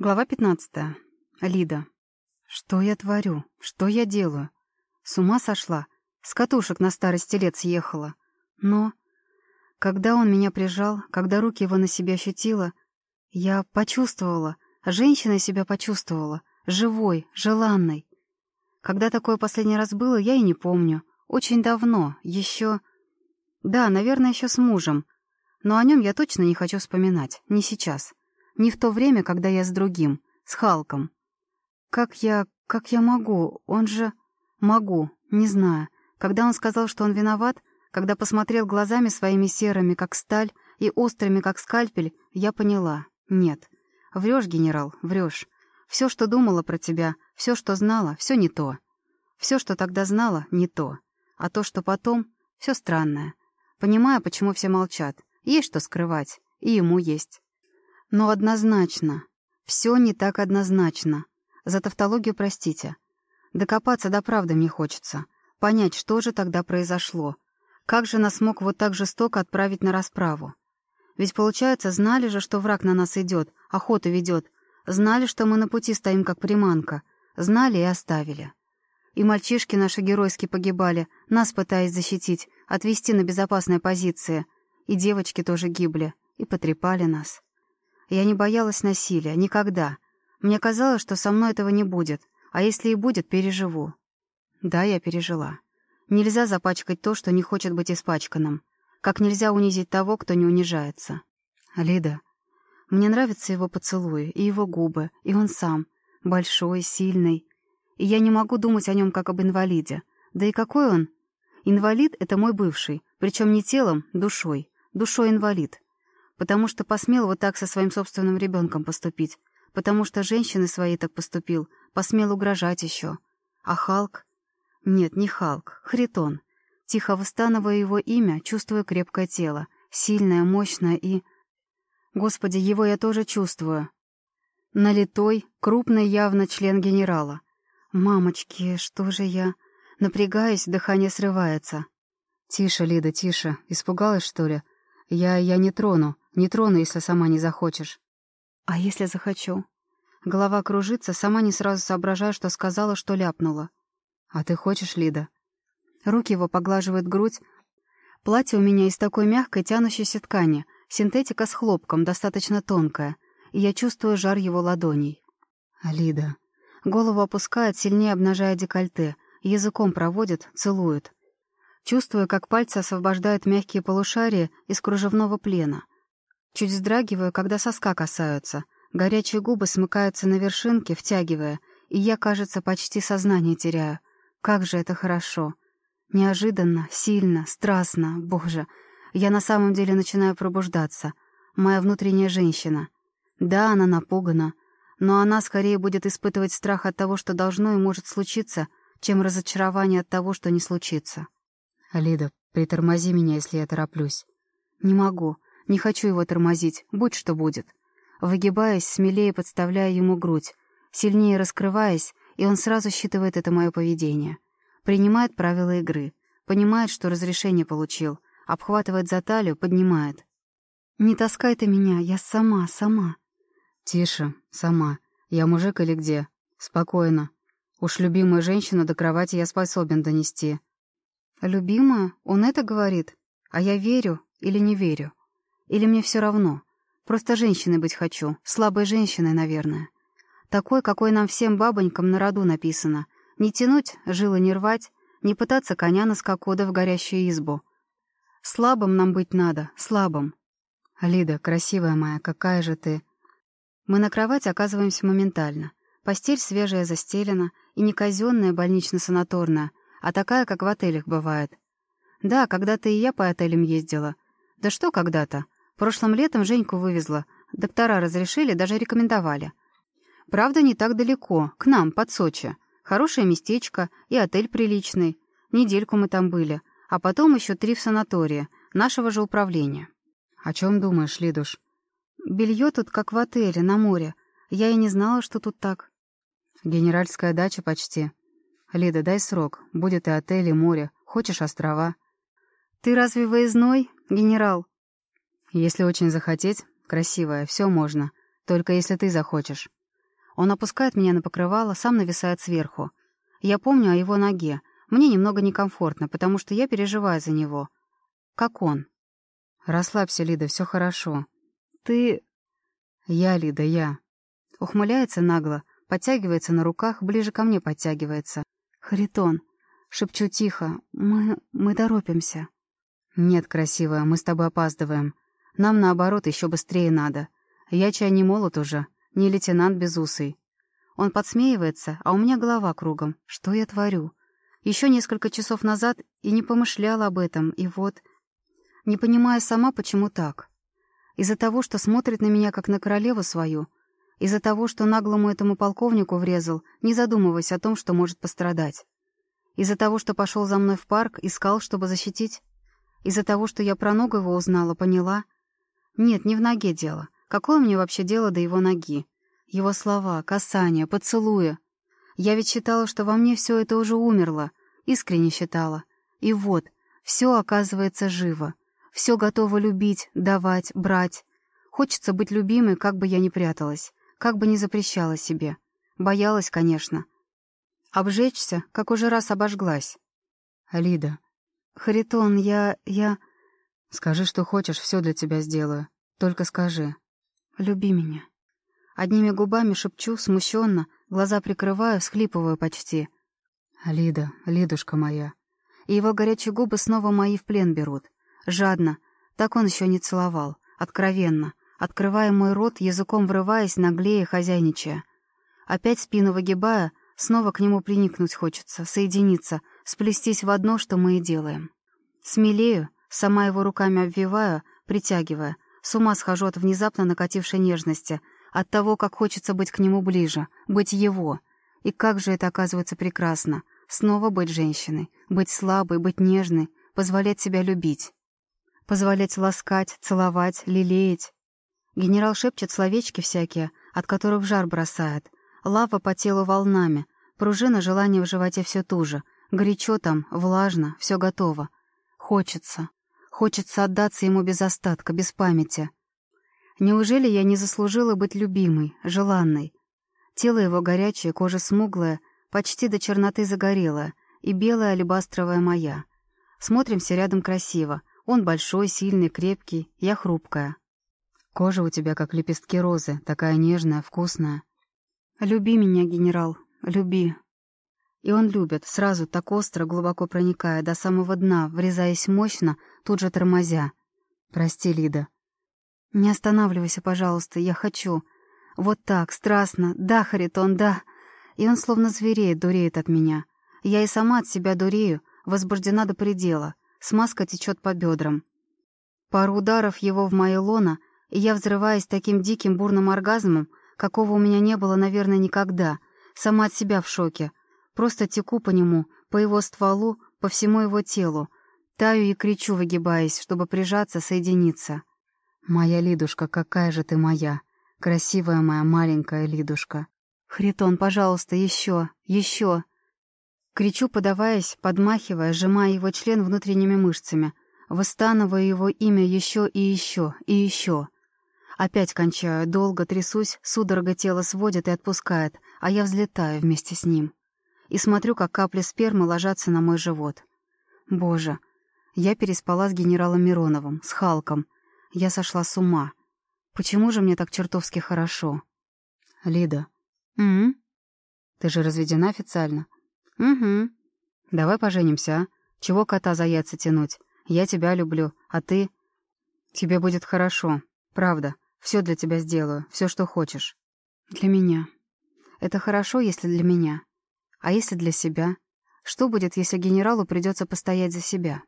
Глава 15. Лида. Что я творю? Что я делаю? С ума сошла? С катушек на старости лет съехала. Но... Когда он меня прижал, когда руки его на себя ощутила, я почувствовала, женщина себя почувствовала, живой, желанной. Когда такое последний раз было, я и не помню. Очень давно, еще... Да, наверное, еще с мужем. Но о нем я точно не хочу вспоминать, не сейчас. Не в то время, когда я с другим, с Халком. Как я... как я могу? Он же... Могу, не знаю. Когда он сказал, что он виноват, когда посмотрел глазами своими серыми, как сталь, и острыми, как скальпель, я поняла. Нет. Врешь, генерал, врешь. Все, что думала про тебя, все, что знала, все не то. Все, что тогда знала, не то. А то, что потом, все странное. Понимаю, почему все молчат. Есть что скрывать. И ему есть. Но однозначно. Все не так однозначно. За тавтологию простите. Докопаться до правды мне хочется. Понять, что же тогда произошло. Как же нас мог вот так жестоко отправить на расправу? Ведь, получается, знали же, что враг на нас идет, охоту ведет. Знали, что мы на пути стоим как приманка. Знали и оставили. И мальчишки наши геройски погибали, нас пытаясь защитить, отвести на безопасные позиции. И девочки тоже гибли, и потрепали нас. Я не боялась насилия, никогда. Мне казалось, что со мной этого не будет, а если и будет, переживу. Да, я пережила. Нельзя запачкать то, что не хочет быть испачканным. Как нельзя унизить того, кто не унижается. Лида. Мне нравятся его поцелуи, и его губы, и он сам. Большой, сильный. И я не могу думать о нем как об инвалиде. Да и какой он? Инвалид — это мой бывший, причем не телом, душой. Душой инвалид потому что посмел вот так со своим собственным ребенком поступить, потому что женщины своей так поступил, посмел угрожать еще. А Халк? Нет, не Халк, Хритон. Тихо выстанывая его имя, чувствую крепкое тело, сильное, мощное и... Господи, его я тоже чувствую. Налитой, крупный явно член генерала. Мамочки, что же я... Напрягаюсь, дыхание срывается. «Тише, Лида, тише. Испугалась, что ли? Я... я не трону. Не трону, если сама не захочешь. А если захочу? Голова кружится, сама не сразу соображаю, что сказала, что ляпнула. А ты хочешь, Лида? Руки его поглаживают грудь. Платье у меня из такой мягкой, тянущейся ткани, синтетика с хлопком, достаточно тонкая, и я чувствую жар его ладоней. Лида. Голову опускает, сильнее обнажая декольте, языком проводит, целует. Чувствую, как пальцы освобождают мягкие полушария из кружевного плена — Чуть вздрагиваю, когда соска касаются. Горячие губы смыкаются на вершинке, втягивая, и я, кажется, почти сознание теряю. Как же это хорошо. Неожиданно, сильно, страстно, боже. Я на самом деле начинаю пробуждаться. Моя внутренняя женщина. Да, она напугана, но она скорее будет испытывать страх от того, что должно и может случиться, чем разочарование от того, что не случится. «Лида, притормози меня, если я тороплюсь». «Не могу. Не хочу его тормозить, будь что будет. Выгибаясь, смелее подставляя ему грудь, сильнее раскрываясь, и он сразу считывает это мое поведение. Принимает правила игры, понимает, что разрешение получил, обхватывает за талию, поднимает. «Не таскай ты меня, я сама, сама». «Тише, сама. Я мужик или где? Спокойно. Уж любимую женщину до кровати я способен донести». «Любимая? Он это говорит? А я верю или не верю?» Или мне все равно? Просто женщиной быть хочу, слабой женщиной, наверное. Такой, какой нам всем бабонькам на роду написано. Не тянуть, жилы не рвать, не пытаться коня на скаку да в горящую избу. Слабым нам быть надо, слабым. Лида, красивая моя, какая же ты... Мы на кровати оказываемся моментально. Постель свежая застелена, и не казенная больнично-санаторная, а такая, как в отелях бывает. Да, когда-то и я по отелям ездила. Да что когда-то? Прошлым летом Женьку вывезла. Доктора разрешили, даже рекомендовали. Правда, не так далеко, к нам, под Сочи. Хорошее местечко и отель приличный. Недельку мы там были. А потом еще три в санатории, нашего же управления. О чем думаешь, Лидуш? Белье тут как в отеле, на море. Я и не знала, что тут так. Генеральская дача почти. Лида, дай срок. Будет и отель, и море. Хочешь острова? Ты разве выездной, генерал? Если очень захотеть, красивая, все можно. Только если ты захочешь. Он опускает меня на покрывало, сам нависает сверху. Я помню о его ноге. Мне немного некомфортно, потому что я переживаю за него. Как он? Расслабься, Лида, все хорошо. Ты... Я, Лида, я. Ухмыляется нагло, подтягивается на руках, ближе ко мне подтягивается. Харитон. Шепчу тихо. Мы... мы торопимся. Нет, красивая, мы с тобой опаздываем. Нам, наоборот, еще быстрее надо. Я чай не молод уже, не лейтенант безусый. Он подсмеивается, а у меня голова кругом. Что я творю? Еще несколько часов назад и не помышляла об этом, и вот... Не понимая сама, почему так. Из-за того, что смотрит на меня, как на королеву свою. Из-за того, что наглому этому полковнику врезал, не задумываясь о том, что может пострадать. Из-за того, что пошел за мной в парк, искал, чтобы защитить. Из-за того, что я про ногу его узнала, поняла. Нет, не в ноге дело. Какое мне вообще дело до его ноги? Его слова, касания, поцелуя. Я ведь считала, что во мне все это уже умерло. Искренне считала. И вот, все оказывается живо. Все готово любить, давать, брать. Хочется быть любимой, как бы я ни пряталась, как бы ни запрещала себе. Боялась, конечно. Обжечься, как уже раз обожглась. Лида. Харитон, я... я... Скажи, что хочешь, все для тебя сделаю. Только скажи. Люби меня. Одними губами шепчу, смущенно, глаза прикрываю, всхлипываю почти. Лида, Лидушка моя. И его горячие губы снова мои в плен берут. Жадно. Так он еще не целовал. Откровенно. Открывая мой рот, языком врываясь, наглее, хозяйничая. Опять спину выгибая, снова к нему приникнуть хочется, соединиться, сплестись в одно, что мы и делаем. Смелею, сама его руками обвиваю, притягивая. С ума схожу от внезапно накатившей нежности, от того, как хочется быть к нему ближе, быть его. И как же это оказывается прекрасно. Снова быть женщиной, быть слабой, быть нежной, позволять себя любить. Позволять ласкать, целовать, лелеять. Генерал шепчет словечки всякие, от которых жар бросает. Лава по телу волнами, пружина желания в животе все туже. Горячо там, влажно, все готово. Хочется. Хочется отдаться ему без остатка, без памяти. Неужели я не заслужила быть любимой, желанной? Тело его горячее, кожа смуглая, почти до черноты загорелая, и белая алебастровая моя. Смотримся рядом красиво, он большой, сильный, крепкий, я хрупкая. Кожа у тебя как лепестки розы, такая нежная, вкусная. Люби меня, генерал, люби. И он любит, сразу так остро, глубоко проникая, до самого дна, врезаясь мощно, тут же тормозя. Прости, Лида. Не останавливайся, пожалуйста, я хочу. Вот так, страстно. Да, Харитон, да. И он словно звереет, дуреет от меня. Я и сама от себя дурею, возбуждена до предела. Смазка течет по бедрам. Пару ударов его в мои лона, и я взрываюсь таким диким бурным оргазмом, какого у меня не было, наверное, никогда. Сама от себя в шоке. Просто теку по нему, по его стволу, по всему его телу. Таю и кричу, выгибаясь, чтобы прижаться, соединиться. «Моя Лидушка, какая же ты моя! Красивая моя маленькая Лидушка!» «Хритон, пожалуйста, еще, еще!» Кричу, подаваясь, подмахивая, сжимая его член внутренними мышцами, выстанывая его имя еще и еще, и еще. Опять кончаю, долго трясусь, судорога тело сводит и отпускает, а я взлетаю вместе с ним. И смотрю, как капли спермы ложатся на мой живот. Боже, я переспала с генералом Мироновым, с Халком. Я сошла с ума. Почему же мне так чертовски хорошо? Лида. М, Ты же разведена официально? «Угу. Давай поженимся, а? Чего кота за яйца тянуть? Я тебя люблю, а ты...» «Тебе будет хорошо. Правда. Все для тебя сделаю. Все, что хочешь». «Для меня. Это хорошо, если для меня. А если для себя? Что будет, если генералу придется постоять за себя?»